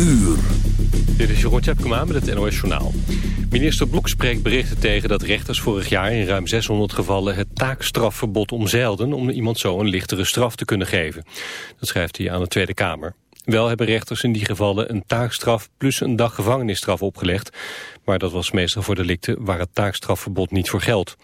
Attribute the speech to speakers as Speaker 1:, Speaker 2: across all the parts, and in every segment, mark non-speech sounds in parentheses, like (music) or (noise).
Speaker 1: Uur.
Speaker 2: Dit is Jeroen Tjepkema met het NOS Journaal. Minister Blok spreekt berichten tegen dat rechters vorig jaar in ruim 600 gevallen het taakstrafverbod omzeilden om iemand zo een lichtere straf te kunnen geven. Dat schrijft hij aan de Tweede Kamer. Wel hebben rechters in die gevallen een taakstraf plus een dag gevangenisstraf opgelegd. Maar dat was meestal voor delicten waar het taakstrafverbod niet voor geldt.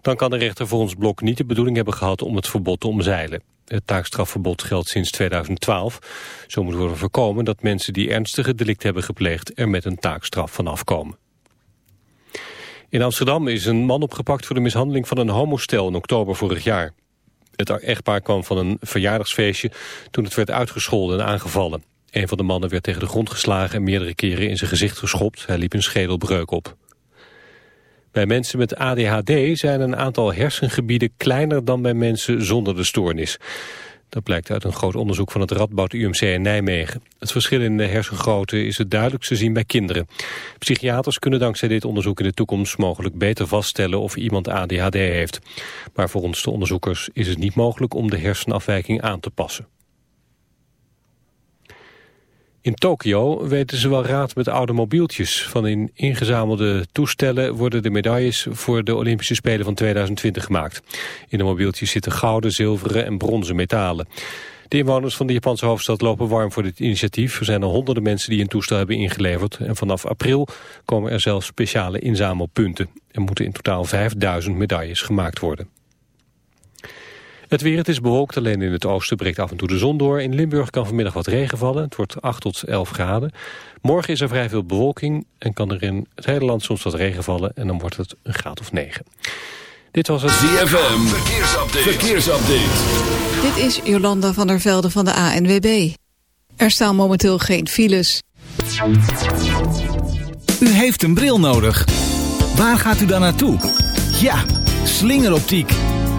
Speaker 2: Dan kan de rechter volgens Blok niet de bedoeling hebben gehad om het verbod te omzeilen. Het taakstrafverbod geldt sinds 2012. Zo moet worden voorkomen dat mensen die ernstige delicten hebben gepleegd er met een taakstraf vanaf komen. In Amsterdam is een man opgepakt voor de mishandeling van een homostel in oktober vorig jaar. Het echtpaar kwam van een verjaardagsfeestje toen het werd uitgescholden en aangevallen. Een van de mannen werd tegen de grond geslagen en meerdere keren in zijn gezicht geschopt. Hij liep een schedelbreuk op. Bij mensen met ADHD zijn een aantal hersengebieden kleiner dan bij mensen zonder de stoornis. Dat blijkt uit een groot onderzoek van het Radboud UMC in Nijmegen. Het verschil in de hersengrootte is het duidelijkst te zien bij kinderen. Psychiaters kunnen dankzij dit onderzoek in de toekomst mogelijk beter vaststellen of iemand ADHD heeft. Maar volgens de onderzoekers is het niet mogelijk om de hersenafwijking aan te passen. In Tokio weten ze wel raad met oude mobieltjes. Van in ingezamelde toestellen worden de medailles voor de Olympische Spelen van 2020 gemaakt. In de mobieltjes zitten gouden, zilveren en bronzen metalen. De inwoners van de Japanse hoofdstad lopen warm voor dit initiatief. Er zijn al honderden mensen die een toestel hebben ingeleverd. En vanaf april komen er zelfs speciale inzamelpunten. Er moeten in totaal 5000 medailles gemaakt worden. Het weer, het is bewolkt, alleen in het oosten breekt af en toe de zon door. In Limburg kan vanmiddag wat regen vallen, het wordt 8 tot 11 graden. Morgen is er vrij veel bewolking en kan er in het hele land soms wat regen vallen... en dan wordt het een graad of 9. Dit was het
Speaker 1: ZFM, verkeersupdate. verkeersupdate.
Speaker 3: Dit is Jolanda van der Velde van de ANWB. Er staan momenteel geen files.
Speaker 4: U heeft een bril nodig. Waar gaat u dan naartoe? Ja, slingeroptiek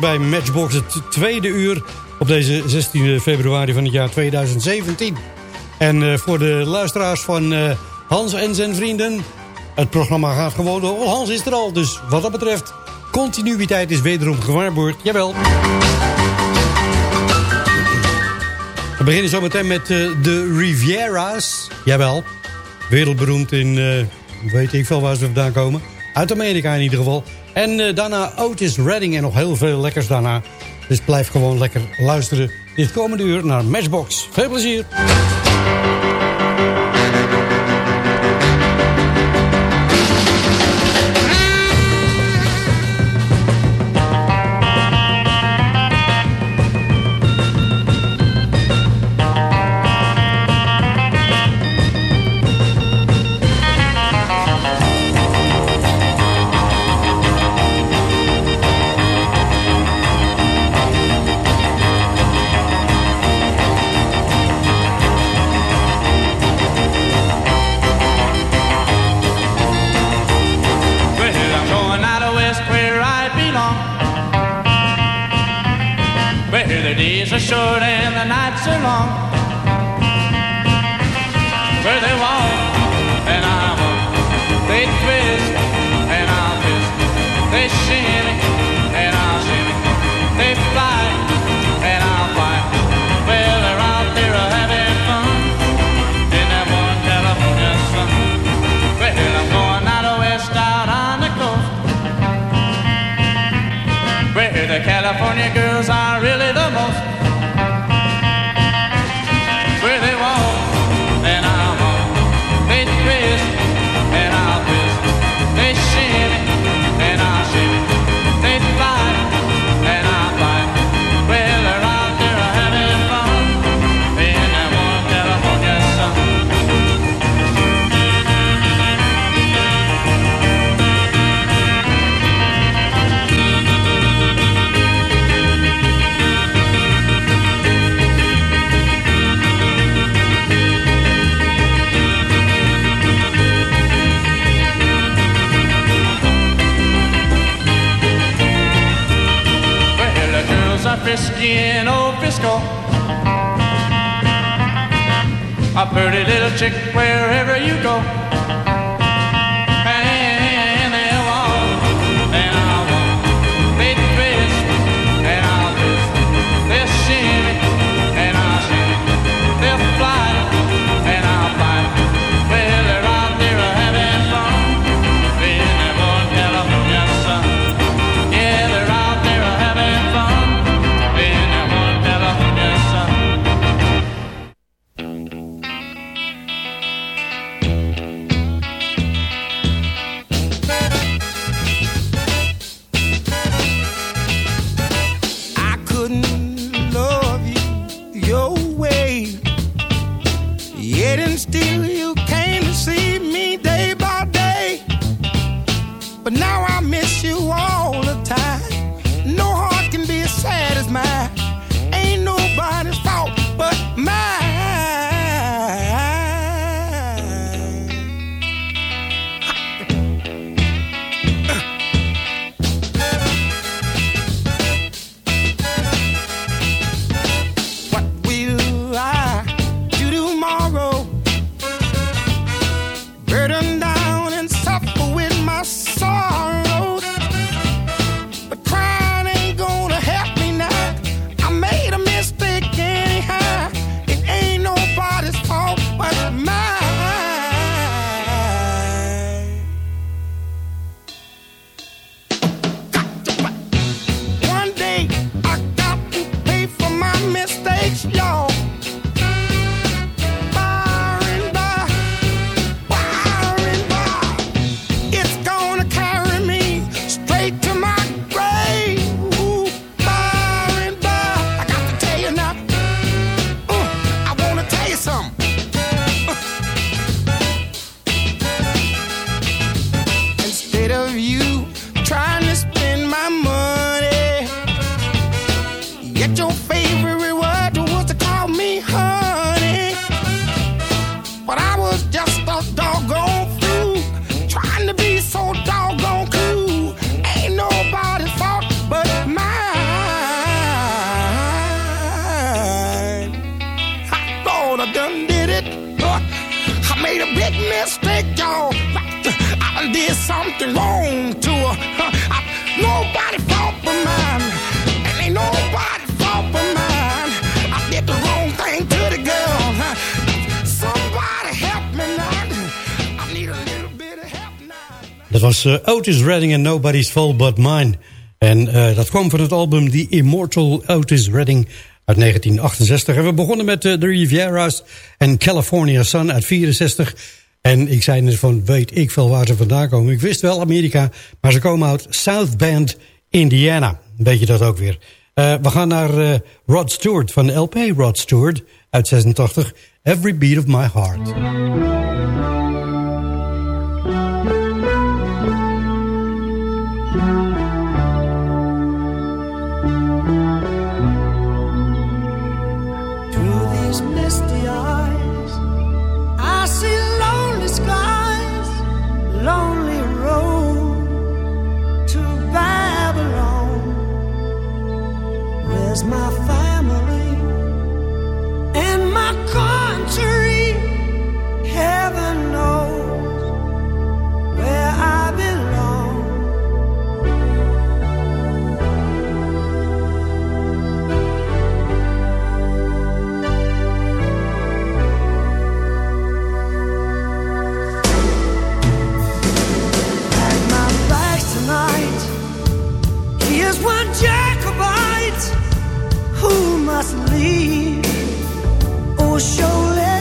Speaker 5: Bij Matchbox, het tweede uur op deze 16 februari van het jaar 2017. En uh, voor de luisteraars van uh, Hans en zijn vrienden, het programma gaat gewoon door. Hans is er al, dus wat dat betreft, continuïteit is wederom gewaarborgd. Jawel. We beginnen zo meteen met uh, de Riviera's. Jawel. Wereldberoemd in, weet ik veel waar ze vandaan komen. Uit Amerika in ieder geval. En uh, daarna Otis Redding en nog heel veel lekkers daarna. Dus blijf gewoon lekker luisteren dit komende uur naar Matchbox. Veel plezier!
Speaker 6: skin o' Frisco. A pretty little chick wherever you go.
Speaker 7: But now was
Speaker 5: eh, Otis Redding and Nobody's Fault But Mine. En eh, dat kwam van het album The Immortal Otis Redding uit 1968. En we begonnen met eh, The Riviera's en California Sun uit 64. En ik zei net van, weet ik veel waar ze vandaan komen. Ik wist wel Amerika, maar ze komen uit South Bend, Indiana. Weet je dat ook weer. we gaan naar Rod Stewart van LP Rod Stewart uit 86. Every Beat of My Heart.
Speaker 7: my
Speaker 8: must leave oh, show.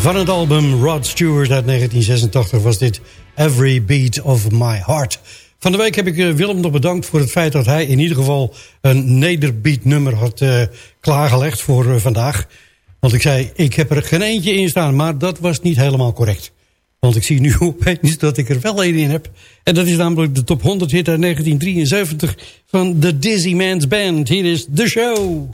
Speaker 5: Van het album Rod Stewart uit 1986 was dit Every Beat of My Heart. Van de week heb ik eh, Willem nog bedankt voor het feit dat hij in ieder geval een nederbeat nummer had eh, klaargelegd voor eh, vandaag. Want ik zei, ik heb er geen eentje in staan, maar dat was niet helemaal correct. Want ik zie nu (laughs) opeens dat ik er wel een in heb. En dat is namelijk de top 100 hit uit 1973 van The Dizzy Man's Band. Hier is The Show.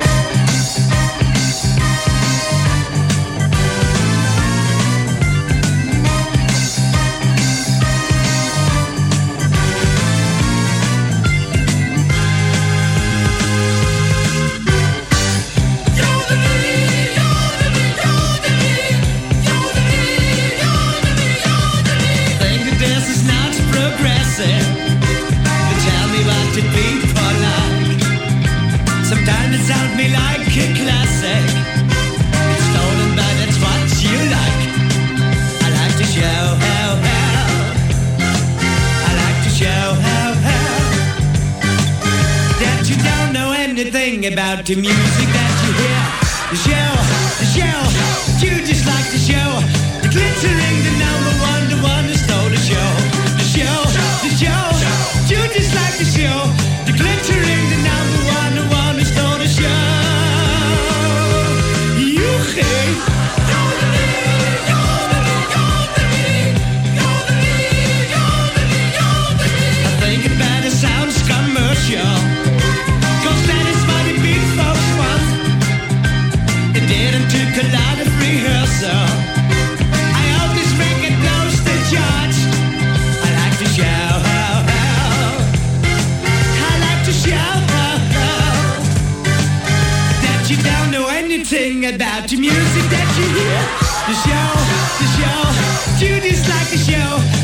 Speaker 8: About the music that you hear. The show, the show, you just like the show. The glittering, the number one, the one the show, you just like the show.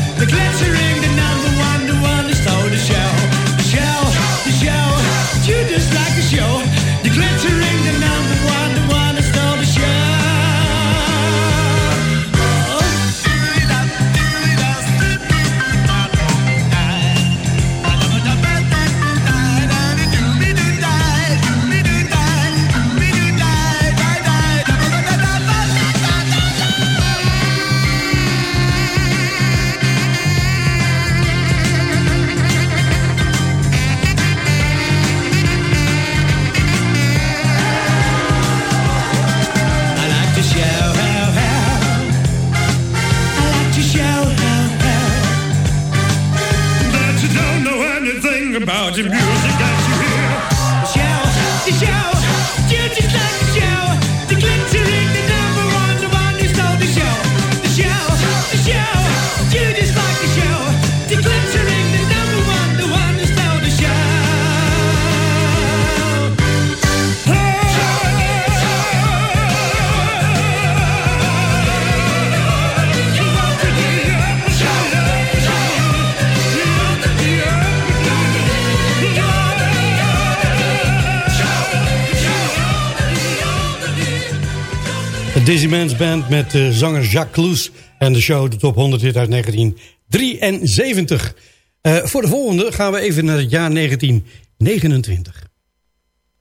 Speaker 5: Dizzy Man's Band met uh, zanger Jacques Cloes en de show de top 100 hit uit 1973. Uh, voor de volgende gaan we even naar het jaar 1929.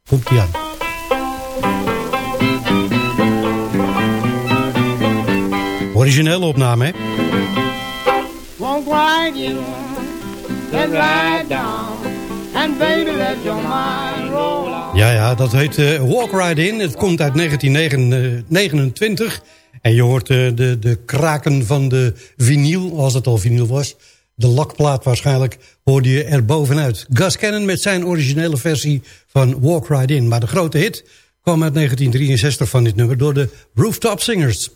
Speaker 5: Komt ie aan. Originele opname, hè?
Speaker 7: Won't ride you, down. And baby, let your mind.
Speaker 5: Ja, ja, dat heet uh, Walk Right In. Het komt uit 1929. En je hoort uh, de, de kraken van de vinyl, als het al vinyl was. De lakplaat waarschijnlijk hoorde je er bovenuit. Gus Cannon met zijn originele versie van Walk Right In. Maar de grote hit kwam uit 1963 van dit nummer door de Rooftop Singers.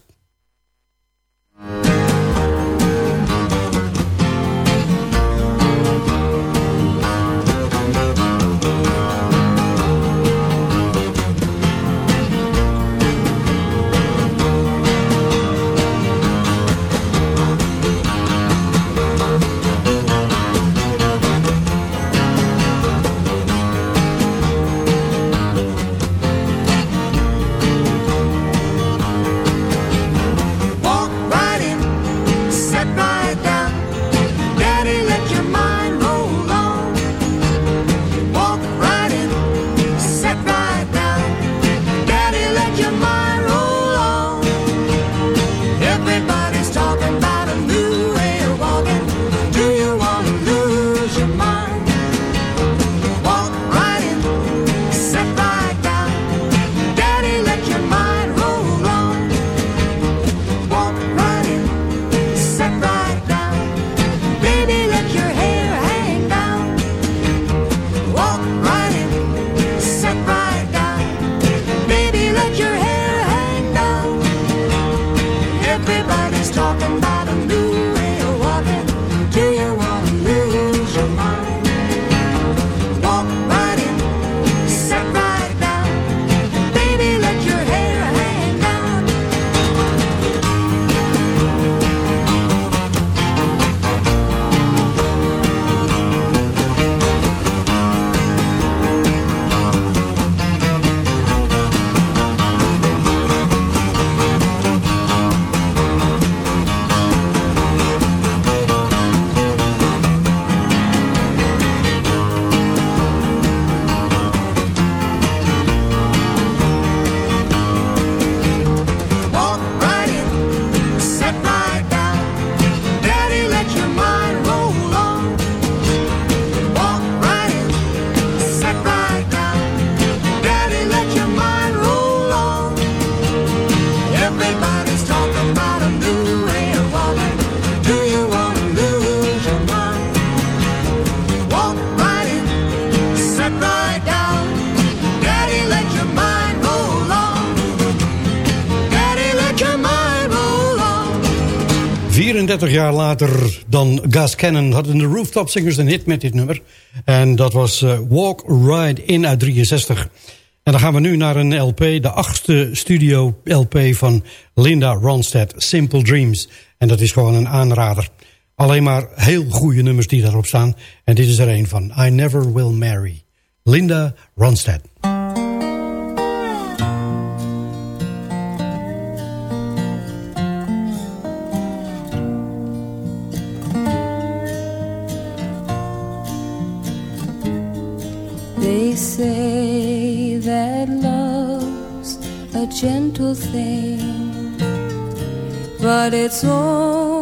Speaker 5: talking about 32 jaar later dan Gas Cannon hadden de Rooftop Singers een hit met dit nummer. En dat was uh, Walk Ride In uit 63. En dan gaan we nu naar een LP, de achtste studio LP van Linda Ronstadt, Simple Dreams. En dat is gewoon een aanrader. Alleen maar heel goede nummers die daarop staan. En dit is er een van I Never Will Marry. Linda Ronstadt.
Speaker 9: Say that love's a gentle thing, but it's only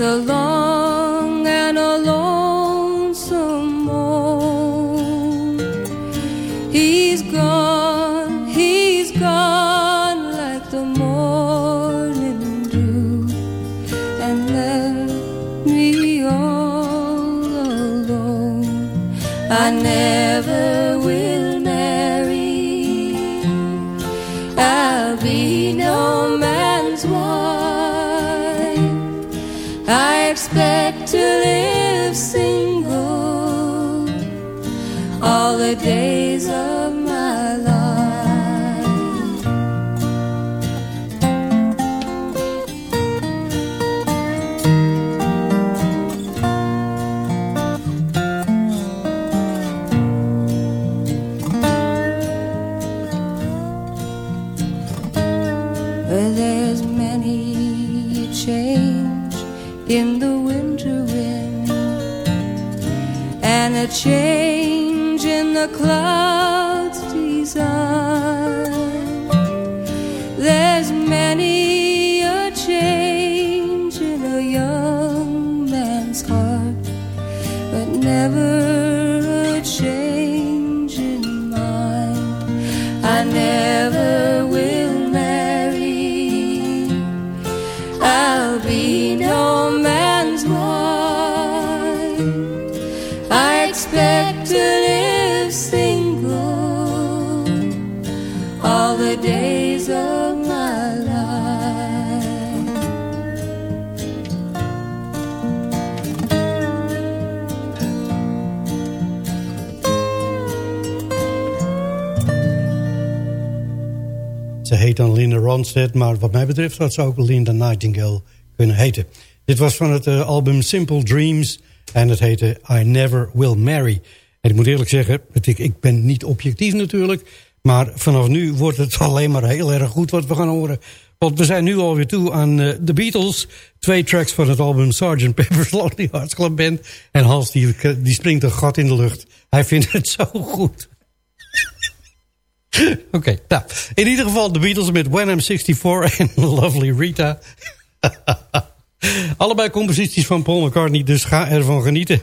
Speaker 9: with a Well, there's many a change in the winter wind and a change in the clouds
Speaker 5: dan Linda Ronstadt, maar wat mij betreft had ze ook Linda Nightingale kunnen heten. Dit was van het eh, album Simple Dreams en het heette I Never Will Marry. En ik moet eerlijk zeggen, ik, ik ben niet objectief natuurlijk... maar vanaf nu wordt het (laughs) alleen maar heel erg goed wat we gaan horen. Want we zijn nu alweer toe aan eh, de Beatles. Twee tracks van het album Sgt. Pepper's Lonely Hearts Club Band. En Hans die, die springt een gat in de lucht. Hij vindt het (laughs) zo goed. (laughs) Oké, nou, in ieder geval de Beatles met When I'm 64 (laughs) en Lovely Rita. (laughs) Allebei composities van Paul McCartney, dus ga ervan genieten.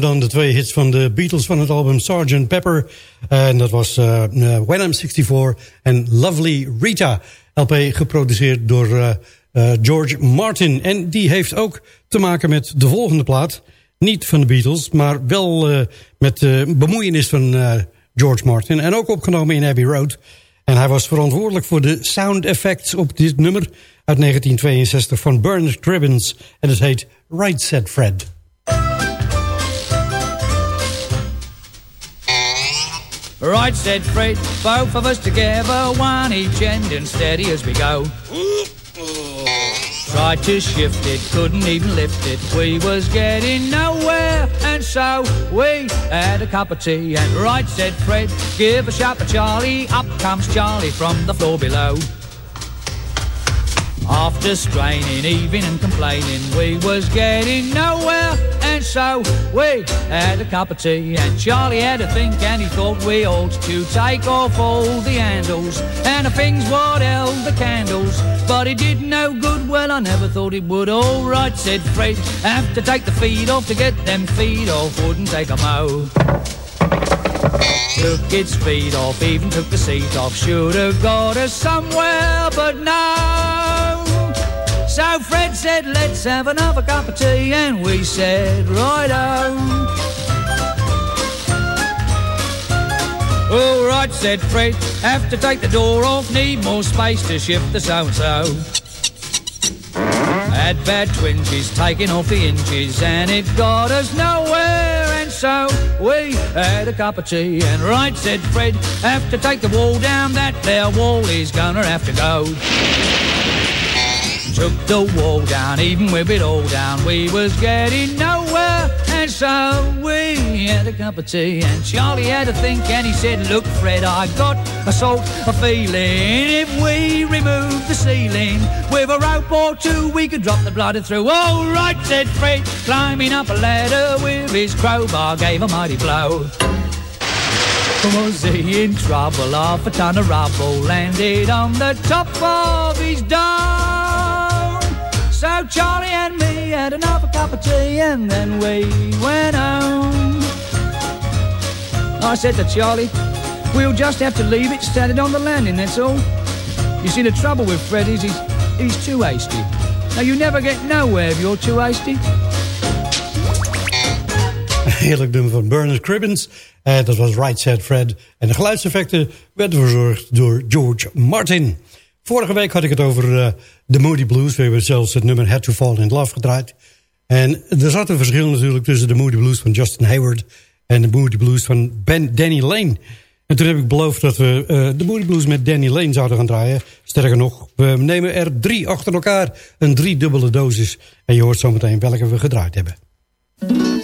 Speaker 5: Dan, de twee hits van de Beatles van het album Sgt. Pepper. En dat was eh, eh, When I'm 64 en Lovely Rita. LP geproduceerd door eh, George Martin. En die heeft ook te maken met de volgende plaat. Niet van de Beatles, maar wel met de bemoeienis van George Martin. En ook opgenomen in Abbey Road. En hij was verantwoordelijk voor de sound effects op dit nummer uit 1962 van Bernard Cribbins. En het heet Right Said Fred.
Speaker 10: Right, said Fred, both of us together, one each end and steady as we go. Tried to shift it, couldn't even lift it. We was getting nowhere, and so we had a cup of tea. And right, said Fred, give a shout for Charlie. Up comes Charlie from the floor below. After straining, even and complaining, we was getting nowhere, and so we had a cup of tea. And Charlie had a think, and he thought we ought to take off all the handles and the things what held the candles. But it did no good. Well, I never thought it would. All right, said Fred, have to take the feet off to get them feet off. Wouldn't take 'em out. Took its feet off, even took the seat off. Should have got us somewhere, but no. So Fred said, let's have another cup of tea, and we said, right on. All right, said Fred, have to take the door off, need more space to shift the so-and-so. Had bad twinges, taking off the inches, and it got us nowhere. So we had a cup of tea, and right, said Fred, have to take the wall down. That there wall is gonna have to go. Took the wall down, even with it all down, we was getting nowhere. So we had a cup of tea, and Charlie had a think, and he said, Look, Fred, I got a sort of feeling. If we remove the ceiling with a rope or two, we could drop the bladder through. All right, said Fred, climbing up a ladder with his crowbar, gave a mighty blow. Was he in trouble? Half a ton of rubble landed on the top of his dome. So Charlie and me had another cup of tea and then we went home. I said to Charlie, we'll just have to leave it standing on the landing, that's all. You see, the trouble with Fred is he's, he's too hasty. Now, you never get nowhere if you're too hasty.
Speaker 5: Heerlijk nummer van Bernard Cribbins. Uh, dat was Right Said Fred. En de geluidseffecten werden verzorgd door George Martin. Vorige week had ik het over uh, de Moody Blues. We hebben zelfs het nummer Had to Fall in Love gedraaid. En er zat een verschil natuurlijk tussen de Moody Blues van Justin Hayward... en de Moody Blues van ben Danny Lane. En toen heb ik beloofd dat we uh, de Moody Blues met Danny Lane zouden gaan draaien. Sterker nog, we nemen er drie achter elkaar. Een driedubbele dosis. En je hoort zometeen welke we gedraaid hebben.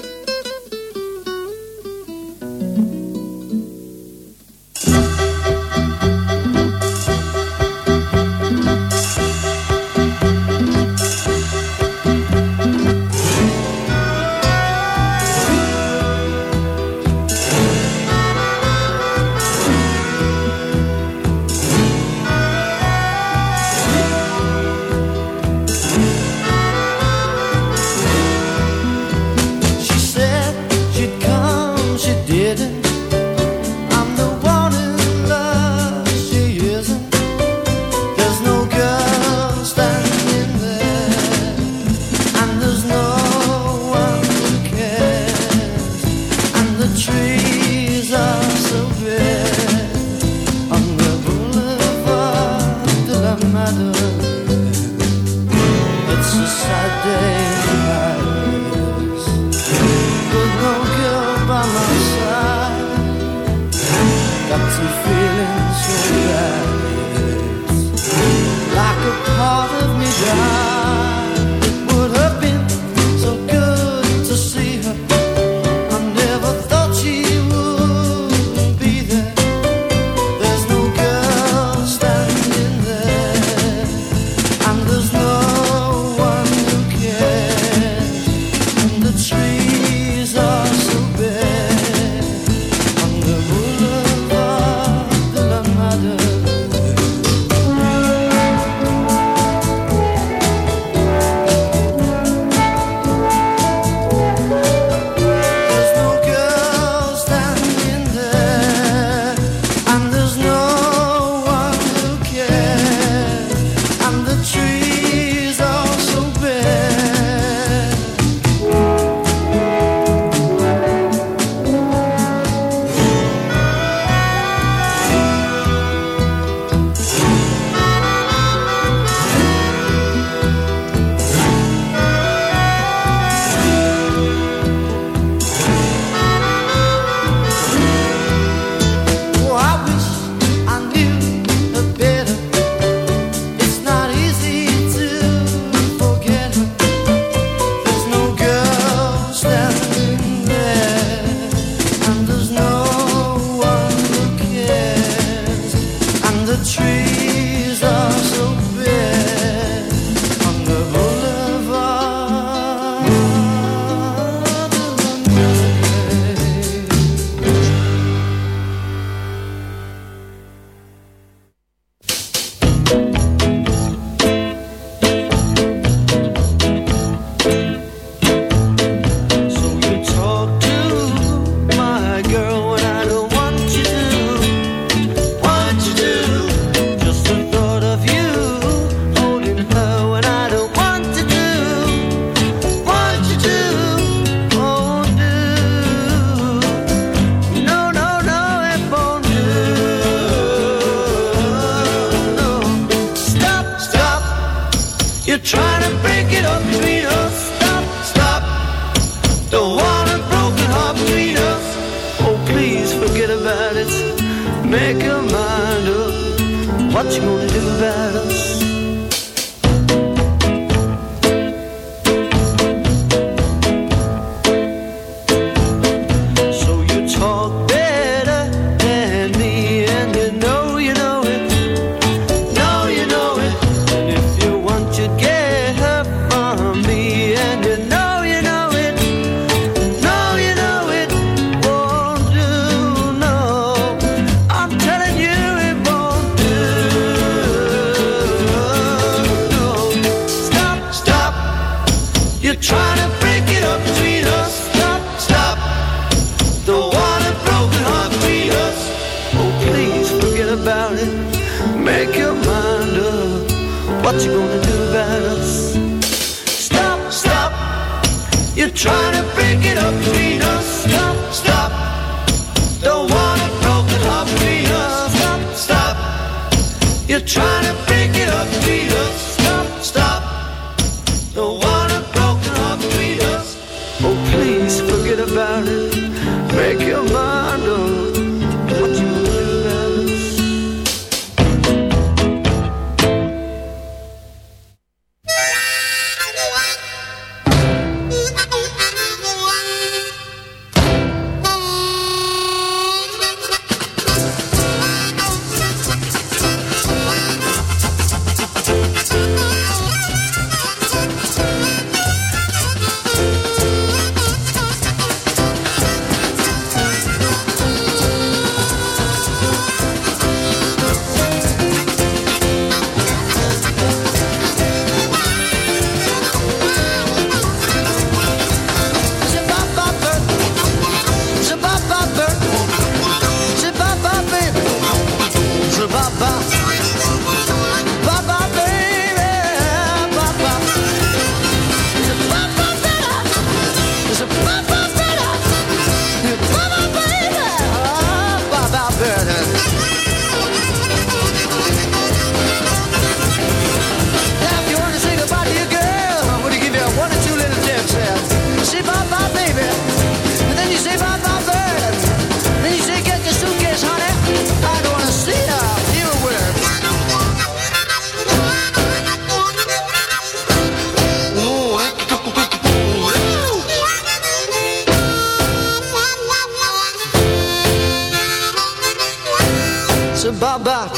Speaker 11: Bye-bye.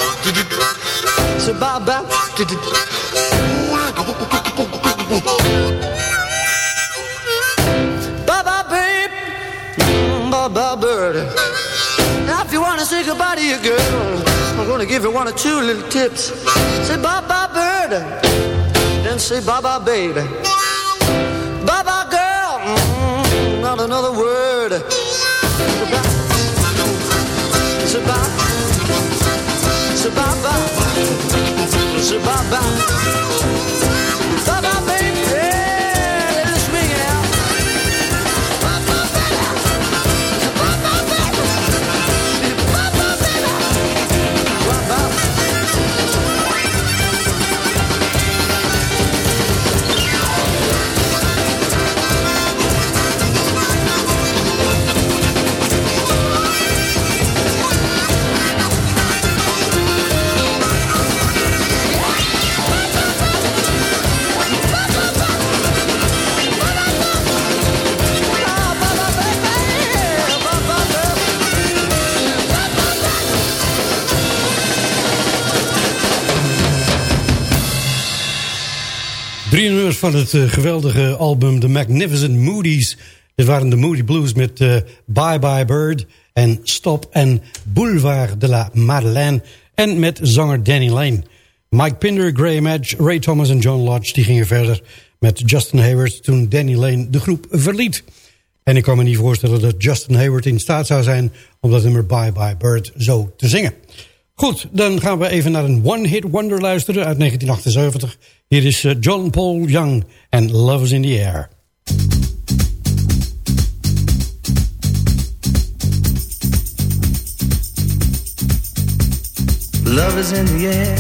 Speaker 11: Bye-bye, babe. Bye-bye, bird. Now, if you want to say goodbye to your girl, I'm to give you one or two little tips. Say bye-bye, bird. Then say bye-bye, baby. Bye-bye, girl. Mm, not another word. bye
Speaker 5: bye. Nummers van het eh, geweldige album The Magnificent Moodies. Dit waren de Moody Blues met eh, Bye Bye Bird en Stop en Boulevard de la Madeleine. En met zanger Danny Lane. Mike Pinder, Graham Edge, Ray Thomas en John Lodge die gingen verder met Justin Hayward toen Danny Lane de groep verliet. En ik kan me niet voorstellen dat Justin Hayward in staat zou zijn om dat nummer Bye Bye Bird zo te zingen. Goed, dan gaan we even naar een one-hit wonder luisteren uit 1978. Hier is eh, John Paul Young en Love is in the Air.
Speaker 11: Love is in the air.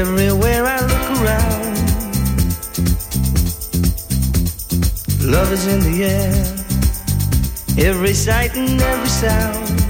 Speaker 11: Everywhere I look around. Love is in the air. Every sight and every sound.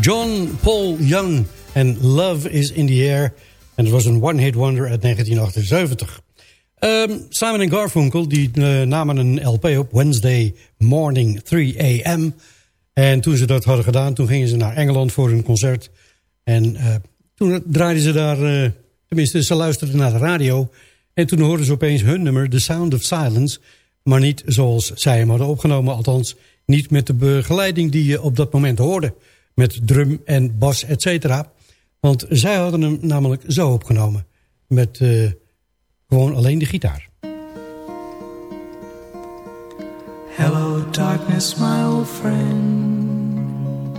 Speaker 11: John Paul Young en Love is in the Air. En het was een one-hit wonder uit 1978. Ehm, Simon en Garfunkel die, eh, namen een LP op Wednesday morning 3 a.m. En toen ze dat hadden gedaan, toen gingen ze naar Engeland voor een concert. En eh, toen draaiden ze daar, eh, tenminste ze luisterden naar de radio. En toen hoorden ze opeens hun nummer, The Sound of Silence. Maar niet zoals zij hem hadden opgenomen, althans niet met de begeleiding die je op dat moment hoorde. Met drum en bas, et cetera. Want zij hadden hem namelijk zo opgenomen. Met eh, gewoon alleen de gitaar.
Speaker 12: Hello, darkness, my old friend.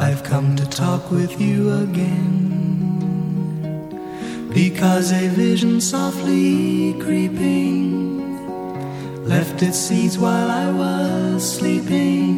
Speaker 12: I've come to talk with you again. Because a vision softly creeping left its seeds while I was sleeping.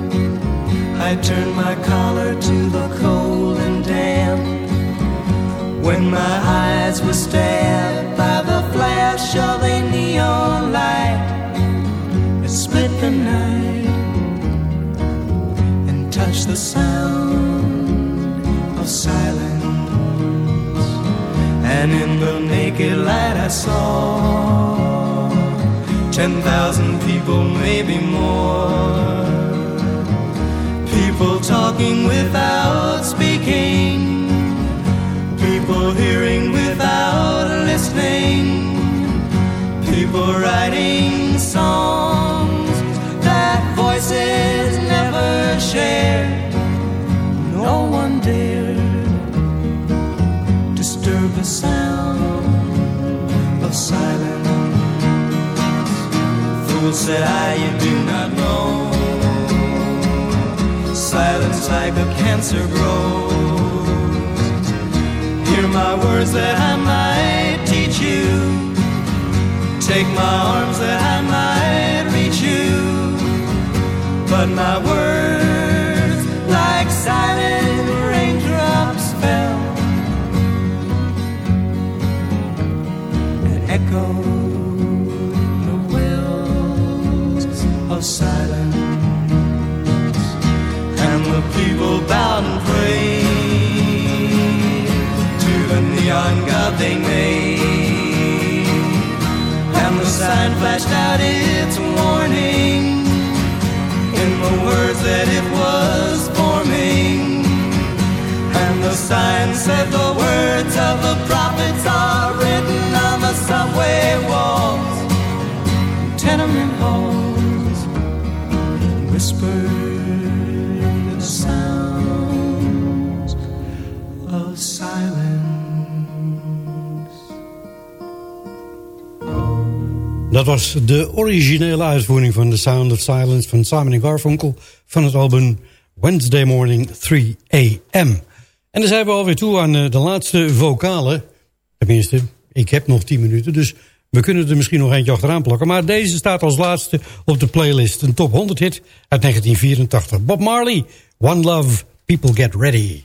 Speaker 12: I turned my collar to the cold and damp. When my eyes were stabbed by the flash of a neon light, it split the night and touched the sound of silence. And in the naked light, I saw ten thousand people, maybe more. People talking without speaking. People hearing without listening. People writing songs that voices never share. No one dared disturb the sound of silence.
Speaker 13: Fool said I, you do not know. Silence like a cancer grows. Hear my words that I might teach you. Take my arms that I might reach you. But my words, like silent raindrops, fell and echoed the wells of silence. Flashed out its warning in the words that it was forming. And the sign said the words of the prophets are written on the subway walls, tenement
Speaker 5: Dat was de originele uitvoering van The Sound of Silence van Simon Garfunkel van het album Wednesday Morning 3 AM. En dan zijn we alweer toe aan eh, de laatste vocalen. Tenminste, ik heb nog 10 minuten, dus we kunnen er misschien nog eentje achteraan plakken. Maar deze staat als laatste op de playlist. Een top 100 hit uit 1984. Bob Marley, One Love, People Get Ready.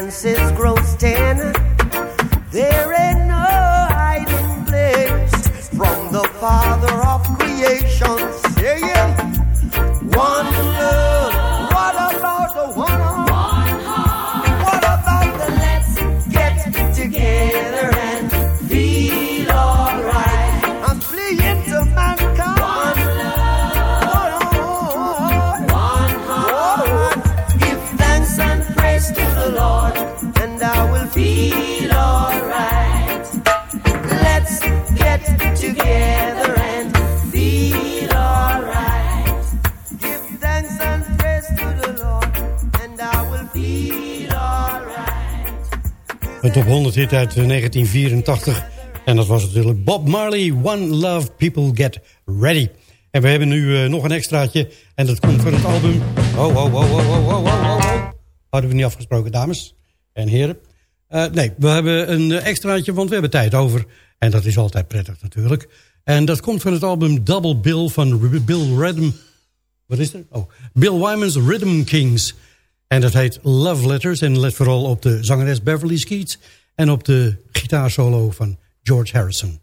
Speaker 11: Chances grow ten. There ain't no hiding place from the Father of creation, saying, One love. What about the one?
Speaker 5: 100 hit uit eh, 1984. En dat was natuurlijk Bob Marley, One Love, People Get Ready. En we hebben nu eh, nog een extraatje. En dat komt van het album... Oh, oh, oh, oh, oh, oh, oh, oh. Hadden we niet afgesproken, dames en heren. Eh, nee, we hebben een extraatje, want we hebben tijd over. En dat is altijd prettig natuurlijk. En dat komt van het album Double Bill van Bill Rhythm... Wat is er? Oh, Bill Wyman's Rhythm Kings. En dat heet Love Letters. En let vooral op de zangeres Beverly Skeets... En op de gitaarsolo van George Harrison.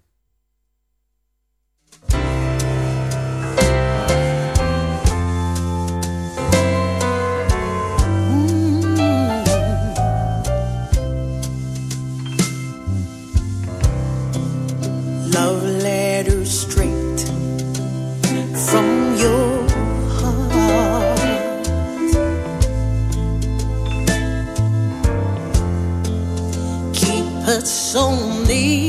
Speaker 14: only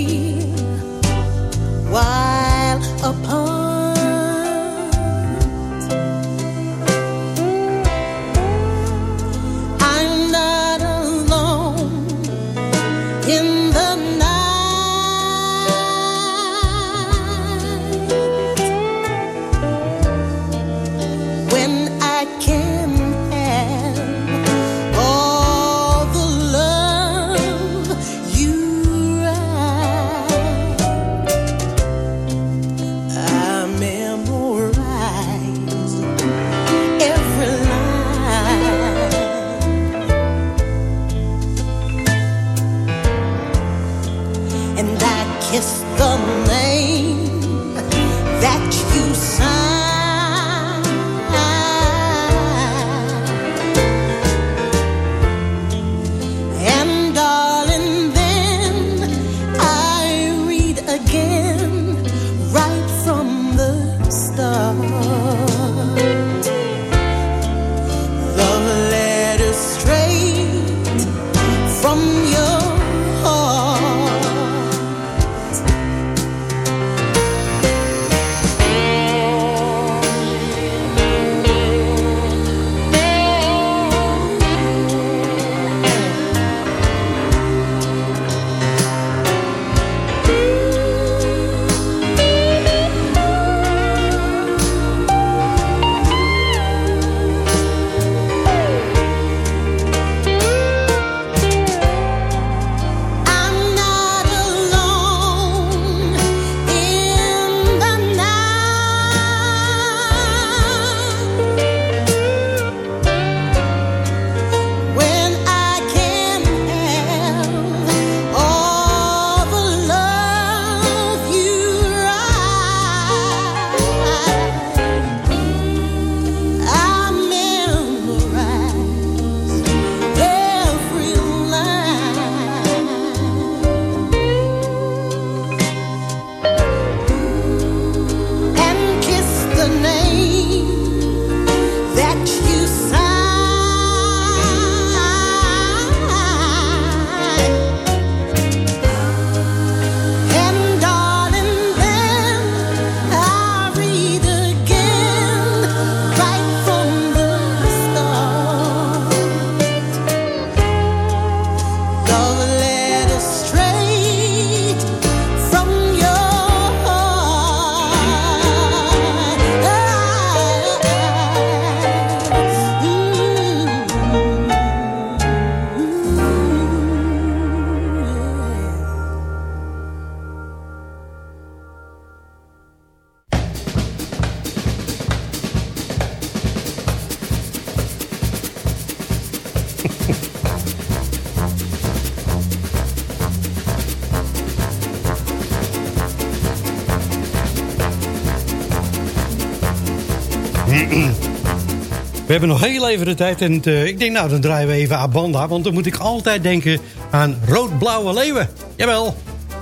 Speaker 14: hebben nog heel even de tijd en eh, ik denk nou dan draaien we even Abanda. Want dan moet ik altijd denken aan rood-blauwe leeuwen. Jawel,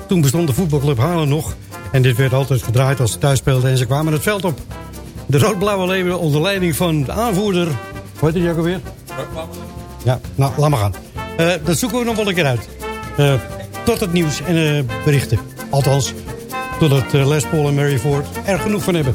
Speaker 14: toen bestond de voetbalclub Haarlem nog. En dit werd altijd gedraaid als ze thuis speelden en ze kwamen het veld op. De rood-blauwe leeuwen onder leiding van de aanvoerder... Hoe heet die ook alweer? Ja, nou, laat maar gaan. Eh, dat zoeken we nog wel een keer uit. Eh, tot het nieuws en berichten. Althans, totdat Les Paul en Mary Ford er genoeg van hebben.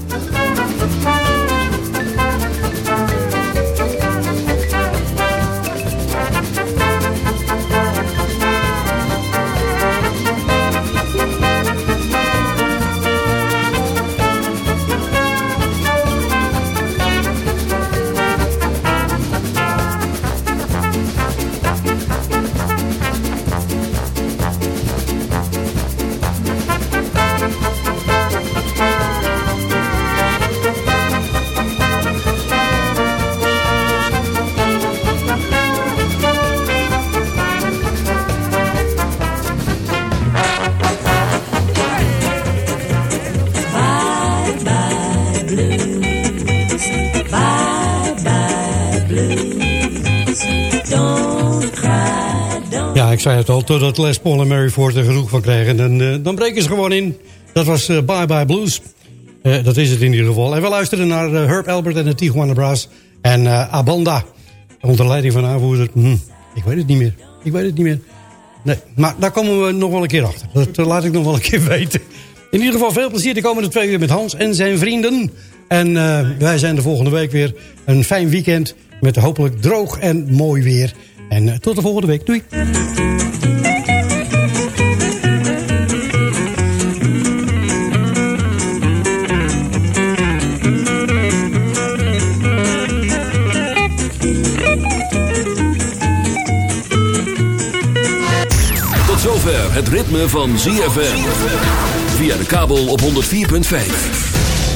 Speaker 14: Zei het al, totdat Les Paul en Mary Ford er genoeg van krijgen. Dan, eh, dan breken ze gewoon in. Dat was eh, Bye Bye Blues. Eh, dat is het in ieder geval. En we luisteren naar Herb Albert en de Tijuana Brass. En Abanda. Onder leiding van aanvoerder. hm, ik weet het niet meer. Ik weet het niet meer.
Speaker 5: Nee, maar daar komen we nog wel een keer achter. Dat laat ik nog wel een keer (laughs) weten. In ieder geval veel plezier de komende twee uur met Hans en zijn vrienden. En wij zijn de volgende week weer. Een fijn weekend met hopelijk droog en mooi weer. En eh, tot de volgende week. Doei.
Speaker 1: Tot zover het ritme van ZFM. Via de kabel op 104.5.